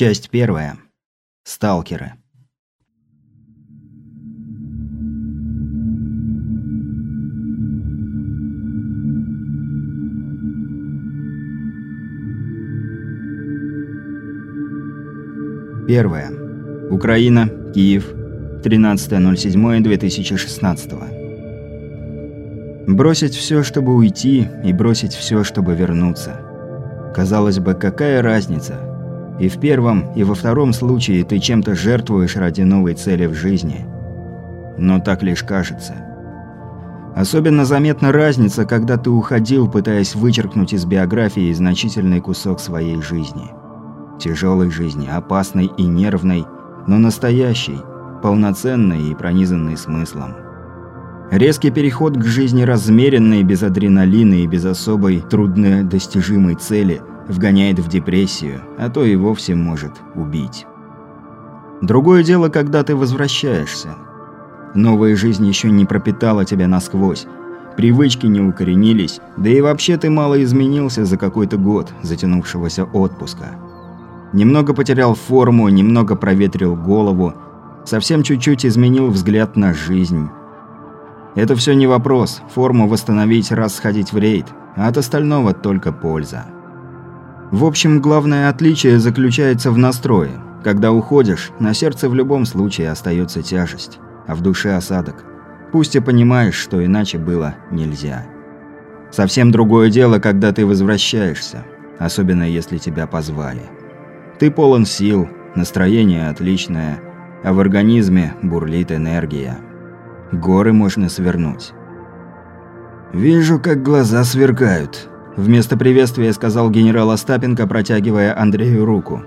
Часть первая. Сталкеры. Первое. Украина, Киев, 13.07.2016. Бросить все, чтобы уйти, и бросить все, чтобы вернуться. Казалось бы, какая разница? И в первом, и во втором случае ты чем-то жертвуешь ради новой цели в жизни. Но так лишь кажется. Особенно заметна разница, когда ты уходил, пытаясь вычеркнуть из биографии значительный кусок своей жизни. Тяжелой жизни, опасной и нервной, но настоящей, полноценной и пронизанной смыслом. Резкий переход к жизни размеренной, без адреналина и без особой труднодостижимой цели вгоняет в депрессию, а то и вовсе может убить. Другое дело, когда ты возвращаешься. Новая жизнь еще не пропитала тебя насквозь. Привычки не укоренились, да и вообще ты мало изменился за какой-то год затянувшегося отпуска. Немного потерял форму, немного проветрил голову, совсем чуть-чуть изменил взгляд на жизнь. Это все не вопрос, форму восстановить, раз сходить в рейд, а от остального только польза. В общем, главное отличие заключается в настрое. Когда уходишь, на сердце в любом случае остается тяжесть, а в душе осадок. Пусть и понимаешь, что иначе было нельзя. Совсем другое дело, когда ты возвращаешься, особенно если тебя позвали. Ты полон сил, настроение отличное, а в организме бурлит энергия. Горы можно свернуть. «Вижу, как глаза сверкают», – вместо приветствия сказал генерал Остапенко, протягивая Андрею руку.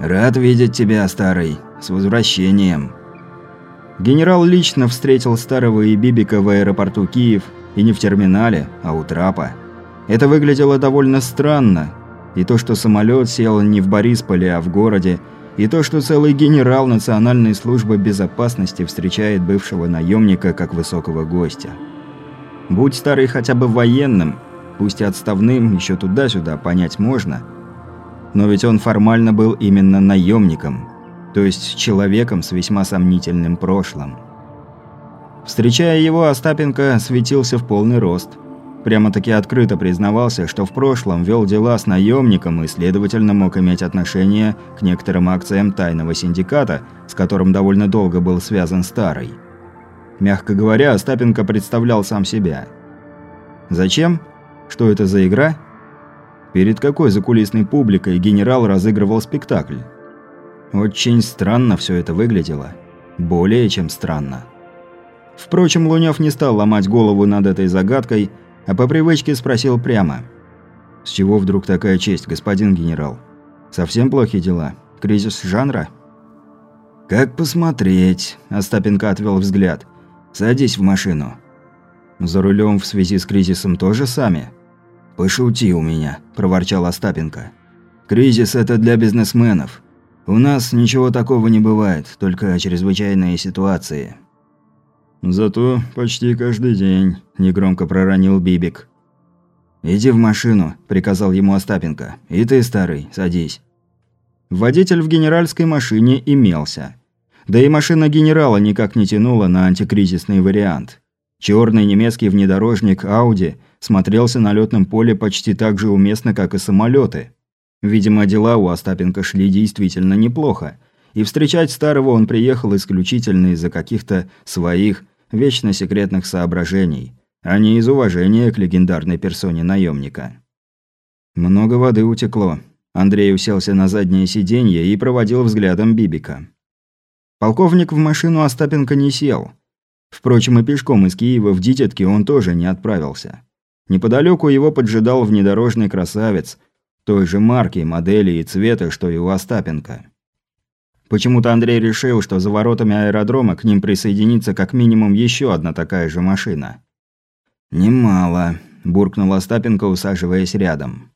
«Рад видеть тебя, старый. С возвращением». Генерал лично встретил старого и Бибика в аэропорту Киев, и не в терминале, а у трапа. Это выглядело довольно странно, и то, что самолет сел не в Борисполе, а в городе, и то, что целый генерал Национальной службы безопасности встречает бывшего наемника как высокого гостя. Будь старый хотя бы военным, пусть и отставным, еще туда-сюда понять можно, но ведь он формально был именно наемником, то есть человеком с весьма сомнительным прошлым. Встречая его, Остапенко светился в полный рост – Прямо-таки открыто признавался, что в прошлом вел дела с наемником и, следовательно, мог иметь отношение к некоторым акциям тайного синдиката, с которым довольно долго был связан Старый. Мягко говоря, Остапенко представлял сам себя. Зачем? Что это за игра? Перед какой закулисной публикой генерал разыгрывал спектакль? Очень странно все это выглядело. Более чем странно. Впрочем, Лунёв не стал ломать голову над этой загадкой – а по привычке спросил прямо. «С чего вдруг такая честь, господин генерал? Совсем плохие дела? Кризис жанра?» «Как посмотреть?» – Остапенко отвел взгляд. «Садись в машину». «За рулем в связи с кризисом тоже сами?» «Пошути у меня», – проворчал Остапенко. «Кризис – это для бизнесменов. У нас ничего такого не бывает, только чрезвычайные ситуации». «Зато почти каждый день», – негромко проронил Бибик. «Иди в машину», – приказал ему Остапенко. «И ты, старый, садись». Водитель в генеральской машине имелся. Да и машина генерала никак не тянула на антикризисный вариант. Черный немецкий внедорожник Audi смотрелся на летном поле почти так же уместно, как и самолеты. Видимо, дела у Остапенко шли действительно неплохо. И встречать старого он приехал исключительно из-за каких-то своих вечно секретных соображений, а не из уважения к легендарной персоне наемника. Много воды утекло. Андрей уселся на заднее сиденье и проводил взглядом Бибика. Полковник в машину Остапенко не сел. Впрочем, и пешком из Киева в Дитятки он тоже не отправился. Неподалеку его поджидал внедорожный красавец, той же марки, модели и цвета, что и у Остапенко. Почему-то Андрей решил, что за воротами аэродрома к ним присоединится как минимум еще одна такая же машина. «Немало», – буркнул Остапенко, усаживаясь рядом.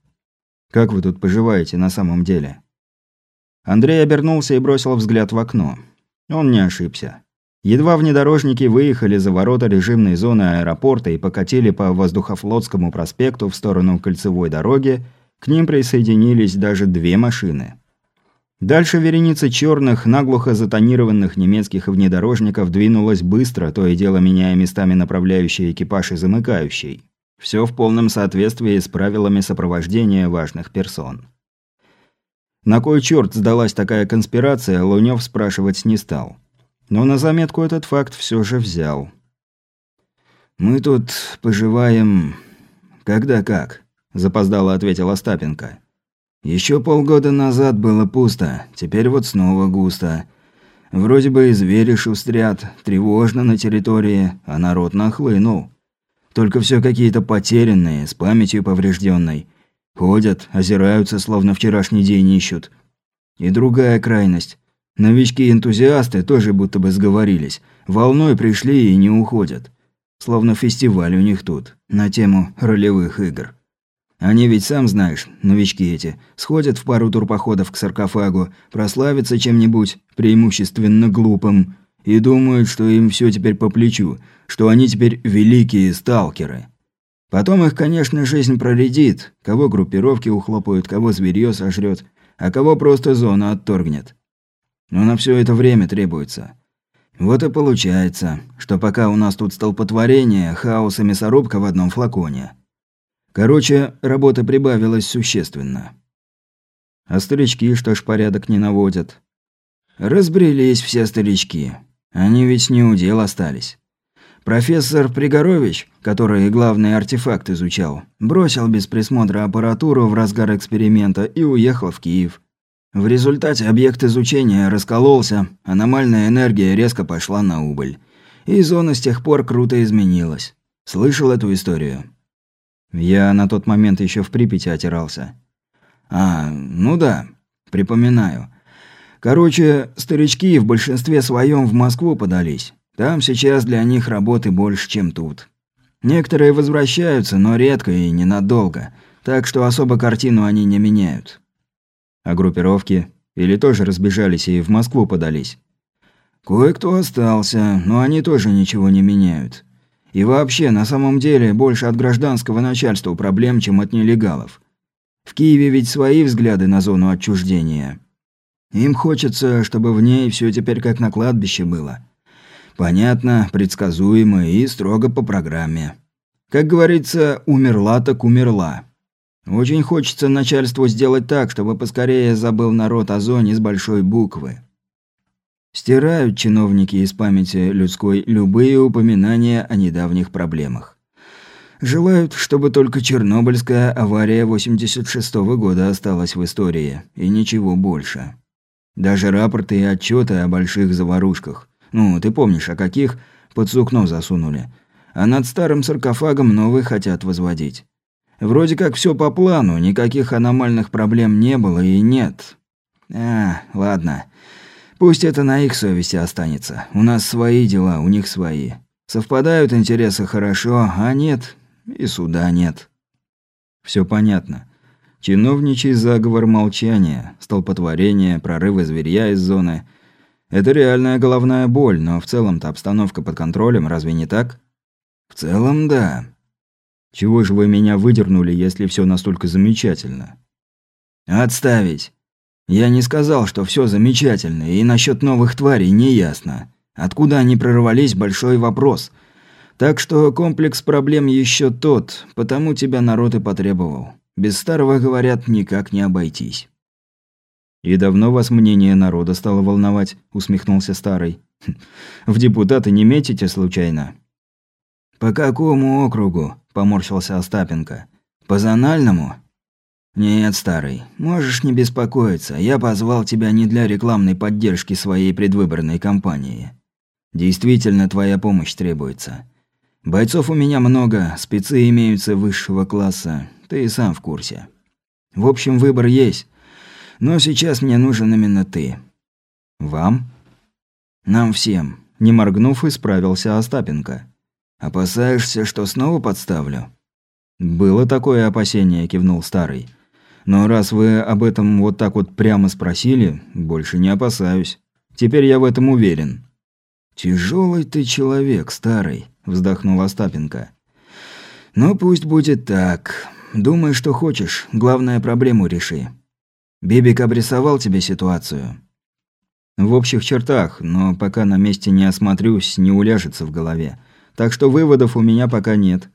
«Как вы тут поживаете на самом деле?» Андрей обернулся и бросил взгляд в окно. Он не ошибся. Едва внедорожники выехали за ворота режимной зоны аэропорта и покатили по Воздухофлотскому проспекту в сторону кольцевой дороги, к ним присоединились даже две машины – Дальше вереница черных, наглухо затонированных немецких внедорожников двинулась быстро, то и дело меняя местами направляющий экипаж и замыкающий. Все в полном соответствии с правилами сопровождения важных персон. На кой черт сдалась такая конспирация, Лунёв спрашивать не стал. Но на заметку этот факт все же взял. «Мы тут поживаем... когда как?» – запоздало ответил Остапенко. Еще полгода назад было пусто, теперь вот снова густо. Вроде бы и звери шустрят, тревожно на территории, а народ нахлынул. Только все какие-то потерянные, с памятью поврежденной. Ходят, озираются, словно вчерашний день ищут. И другая крайность. Новички-энтузиасты тоже будто бы сговорились. Волной пришли и не уходят. Словно фестиваль у них тут, на тему ролевых игр. Они ведь, сам знаешь, новички эти, сходят в пару турпоходов к саркофагу, прославятся чем-нибудь, преимущественно глупым, и думают, что им все теперь по плечу, что они теперь великие сталкеры. Потом их, конечно, жизнь проредит, кого группировки ухлопают, кого зверьё сожрет, а кого просто зона отторгнет. Но на все это время требуется. Вот и получается, что пока у нас тут столпотворение, хаос и мясорубка в одном флаконе. Короче, работа прибавилась существенно. А старички что ж порядок не наводят? Разбрелись все старички. Они ведь не у дел остались. Профессор Пригорович, который главный артефакт изучал, бросил без присмотра аппаратуру в разгар эксперимента и уехал в Киев. В результате объект изучения раскололся, аномальная энергия резко пошла на убыль. И зона с тех пор круто изменилась. Слышал эту историю? Я на тот момент еще в Припяти отирался. А, ну да, припоминаю. Короче, старички в большинстве своем в Москву подались. Там сейчас для них работы больше, чем тут. Некоторые возвращаются, но редко и ненадолго, так что особо картину они не меняют. А группировки? Или тоже разбежались и в Москву подались? Кое-кто остался, но они тоже ничего не меняют. И вообще, на самом деле, больше от гражданского начальства проблем, чем от нелегалов. В Киеве ведь свои взгляды на зону отчуждения. Им хочется, чтобы в ней все теперь как на кладбище было. Понятно, предсказуемо и строго по программе. Как говорится, умерла так умерла. Очень хочется начальству сделать так, чтобы поскорее забыл народ о зоне с большой буквы. Стирают чиновники из памяти людской любые упоминания о недавних проблемах. Желают, чтобы только Чернобыльская авария 86 -го года осталась в истории, и ничего больше. Даже рапорты и отчеты о больших заварушках. Ну, ты помнишь, о каких под сукно засунули. А над старым саркофагом новый хотят возводить. Вроде как все по плану, никаких аномальных проблем не было и нет. А, ладно. Пусть это на их совести останется. У нас свои дела, у них свои. Совпадают интересы хорошо, а нет, и суда нет. Все понятно. Чиновничий заговор молчания, столпотворение, прорывы зверья из зоны. Это реальная головная боль, но в целом-то обстановка под контролем, разве не так? В целом, да. Чего же вы меня выдернули, если все настолько замечательно? Отставить. Я не сказал, что все замечательно, и насчет новых тварей не ясно. Откуда они прорвались – большой вопрос. Так что комплекс проблем еще тот, потому тебя народ и потребовал. Без старого, говорят, никак не обойтись. «И давно вас мнение народа стало волновать?» – усмехнулся старый. «Хм, «В депутаты не метите случайно?» «По какому округу?» – поморщился Остапенко. «По зональному?» «Нет, старый, можешь не беспокоиться. Я позвал тебя не для рекламной поддержки своей предвыборной кампании. Действительно, твоя помощь требуется. Бойцов у меня много, спецы имеются высшего класса. Ты и сам в курсе. В общем, выбор есть. Но сейчас мне нужен именно ты». «Вам?» «Нам всем», – не моргнув, исправился Остапенко. «Опасаешься, что снова подставлю?» «Было такое опасение», – кивнул старый. Но раз вы об этом вот так вот прямо спросили, больше не опасаюсь. Теперь я в этом уверен». «Тяжелый ты человек, старый», – вздохнул Остапенко. «Ну, пусть будет так. Думай, что хочешь. Главное, проблему реши». Бибик обрисовал тебе ситуацию?» «В общих чертах, но пока на месте не осмотрюсь, не уляжется в голове. Так что выводов у меня пока нет».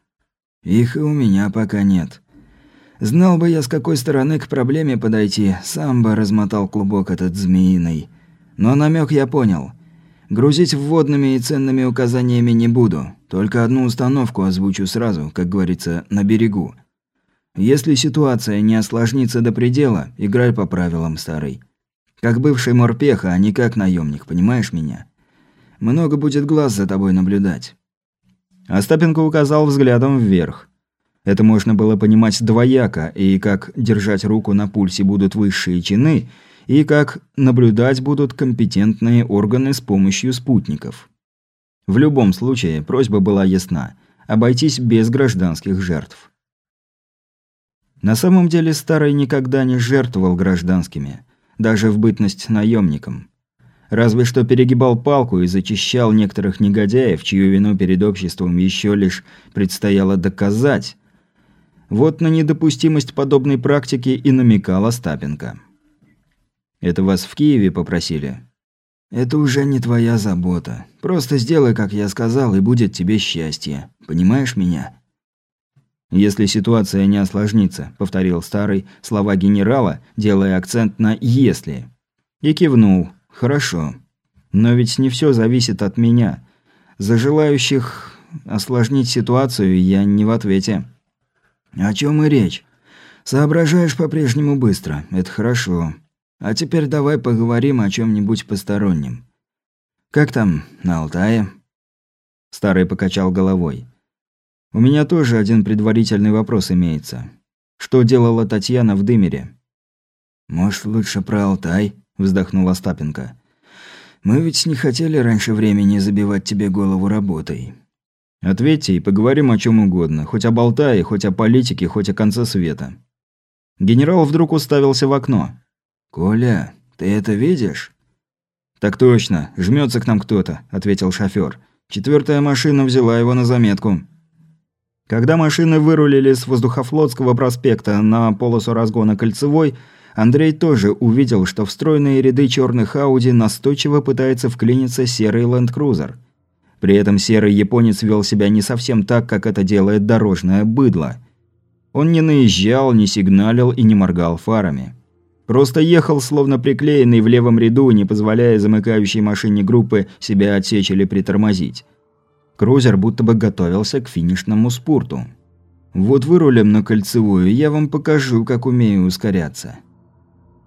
«Их и у меня пока нет. Знал бы я, с какой стороны к проблеме подойти, сам бы размотал клубок этот змеиный. Но намек я понял. Грузить вводными и ценными указаниями не буду. Только одну установку озвучу сразу, как говорится, на берегу. Если ситуация не осложнится до предела, играй по правилам старой. Как бывший морпеха, а не как наемник, понимаешь меня? Много будет глаз за тобой наблюдать. Остапенко указал взглядом вверх. Это можно было понимать двояко, и как держать руку на пульсе будут высшие чины, и как наблюдать будут компетентные органы с помощью спутников. В любом случае, просьба была ясна – обойтись без гражданских жертв. На самом деле Старый никогда не жертвовал гражданскими, даже в бытность наемником. Разве что перегибал палку и зачищал некоторых негодяев, чью вину перед обществом еще лишь предстояло доказать. Вот на недопустимость подобной практики и намекал Остапенко. «Это вас в Киеве попросили?» «Это уже не твоя забота. Просто сделай, как я сказал, и будет тебе счастье. Понимаешь меня?» «Если ситуация не осложнится», – повторил старый слова генерала, делая акцент на «если». И кивнул. «Хорошо. Но ведь не все зависит от меня. За желающих осложнить ситуацию я не в ответе». «О чем и речь? Соображаешь по-прежнему быстро. Это хорошо. А теперь давай поговорим о чем нибудь постороннем. Как там на Алтае?» Старый покачал головой. У меня тоже один предварительный вопрос имеется. Что делала Татьяна в Дымере? Может, лучше про Алтай, вздохнул Остапенко. Мы ведь не хотели раньше времени забивать тебе голову работой. Ответьте и поговорим о чем угодно, хоть об Алтае, хоть о политике, хоть о конце света. Генерал вдруг уставился в окно. Коля, ты это видишь? Так точно, жмется к нам кто-то, ответил шофер. Четвертая машина взяла его на заметку. Когда машины вырулили с Воздухофлотского проспекта на полосу разгона Кольцевой, Андрей тоже увидел, что в стройные ряды черных Ауди настойчиво пытается вклиниться серый ленд-крузер. При этом серый японец вел себя не совсем так, как это делает дорожное быдло. Он не наезжал, не сигналил и не моргал фарами. Просто ехал, словно приклеенный в левом ряду, не позволяя замыкающей машине группы себя отсечь или притормозить. Крузер будто бы готовился к финишному спурту. Вот вырулим на кольцевую, я вам покажу, как умею ускоряться.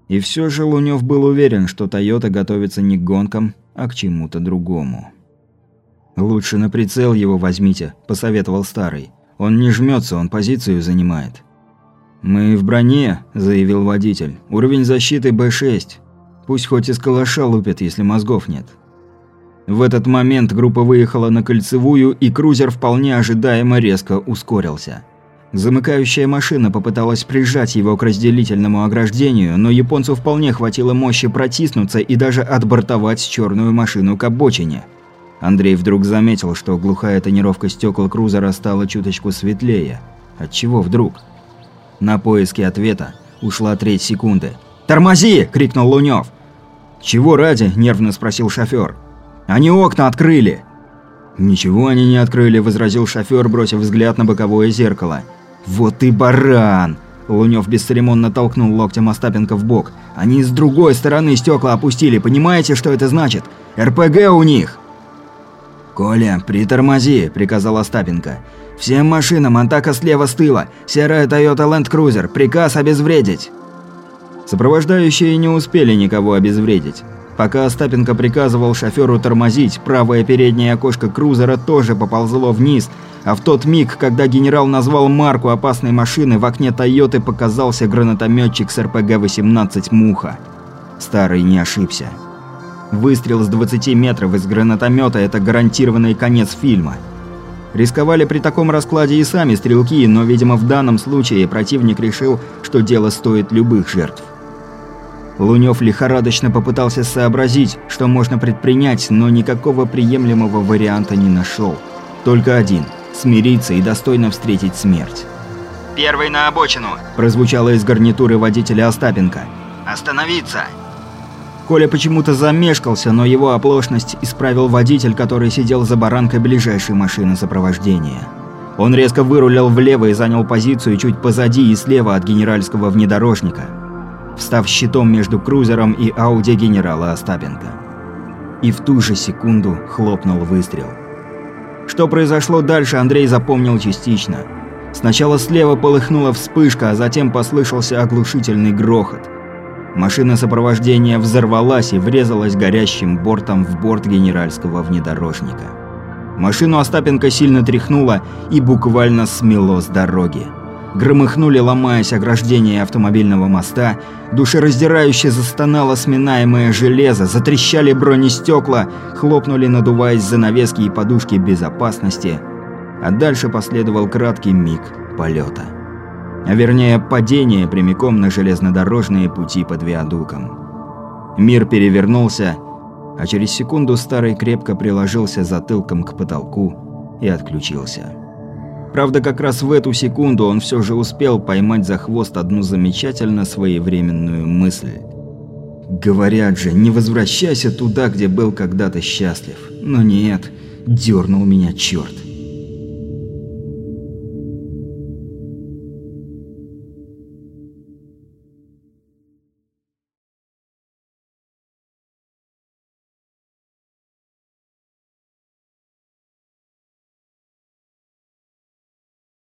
И все же Лунёв был уверен, что Тойота готовится не к гонкам, а к чему-то другому. «Лучше на прицел его возьмите», – посоветовал Старый. «Он не жмется, он позицию занимает». «Мы в броне», – заявил водитель. «Уровень защиты Б6. Пусть хоть из калаша лупят, если мозгов нет». В этот момент группа выехала на кольцевую, и крузер вполне ожидаемо резко ускорился. Замыкающая машина попыталась прижать его к разделительному ограждению, но японцу вполне хватило мощи протиснуться и даже отбортовать черную машину к обочине. Андрей вдруг заметил, что глухая тонировка стекол крузера стала чуточку светлее. Отчего вдруг? На поиски ответа ушла треть секунды. «Тормози!» – крикнул Лунёв. «Чего ради?» – нервно спросил шофер. Они окна открыли!» «Ничего они не открыли», – возразил шофер, бросив взгляд на боковое зеркало. «Вот и баран!» Лунёв бесцеремонно толкнул локтем Остапенко в бок. «Они с другой стороны стекла опустили, понимаете, что это значит? РПГ у них!» «Коля, притормози», – приказал Остапенко. «Всем машинам атака слева с тыла. Серая Toyota Land Cruiser. Приказ обезвредить». Сопровождающие не успели никого обезвредить. Пока Остапенко приказывал шоферу тормозить, правое переднее окошко крузера тоже поползло вниз, а в тот миг, когда генерал назвал марку опасной машины, в окне «Тойоты» показался гранатометчик с РПГ-18 «Муха». Старый не ошибся. Выстрел с 20 метров из гранатомета – это гарантированный конец фильма. Рисковали при таком раскладе и сами стрелки, но, видимо, в данном случае противник решил, что дело стоит любых жертв. Лунёв лихорадочно попытался сообразить, что можно предпринять, но никакого приемлемого варианта не нашел. Только один – смириться и достойно встретить смерть. «Первый на обочину!» – прозвучало из гарнитуры водителя Остапенко. Остановиться!» Коля почему-то замешкался, но его оплошность исправил водитель, который сидел за баранкой ближайшей машины сопровождения. Он резко вырулил влево и занял позицию чуть позади и слева от генеральского внедорожника, встав щитом между крузером и Ауди генерала Остапенко. И в ту же секунду хлопнул выстрел. Что произошло дальше, Андрей запомнил частично. Сначала слева полыхнула вспышка, а затем послышался оглушительный грохот – Машина сопровождения взорвалась и врезалась горящим бортом в борт генеральского внедорожника. Машину Остапенко сильно тряхнуло и буквально смело с дороги. Громыхнули, ломаясь ограждения автомобильного моста, душераздирающе застонало сминаемое железо, затрещали бронестекла, хлопнули, надуваясь занавески и подушки безопасности, а дальше последовал краткий миг полета а вернее падение прямиком на железнодорожные пути под виадуком. Мир перевернулся, а через секунду старый крепко приложился затылком к потолку и отключился. Правда, как раз в эту секунду он все же успел поймать за хвост одну замечательно своевременную мысль. «Говорят же, не возвращайся туда, где был когда-то счастлив. Но нет, дернул меня черт.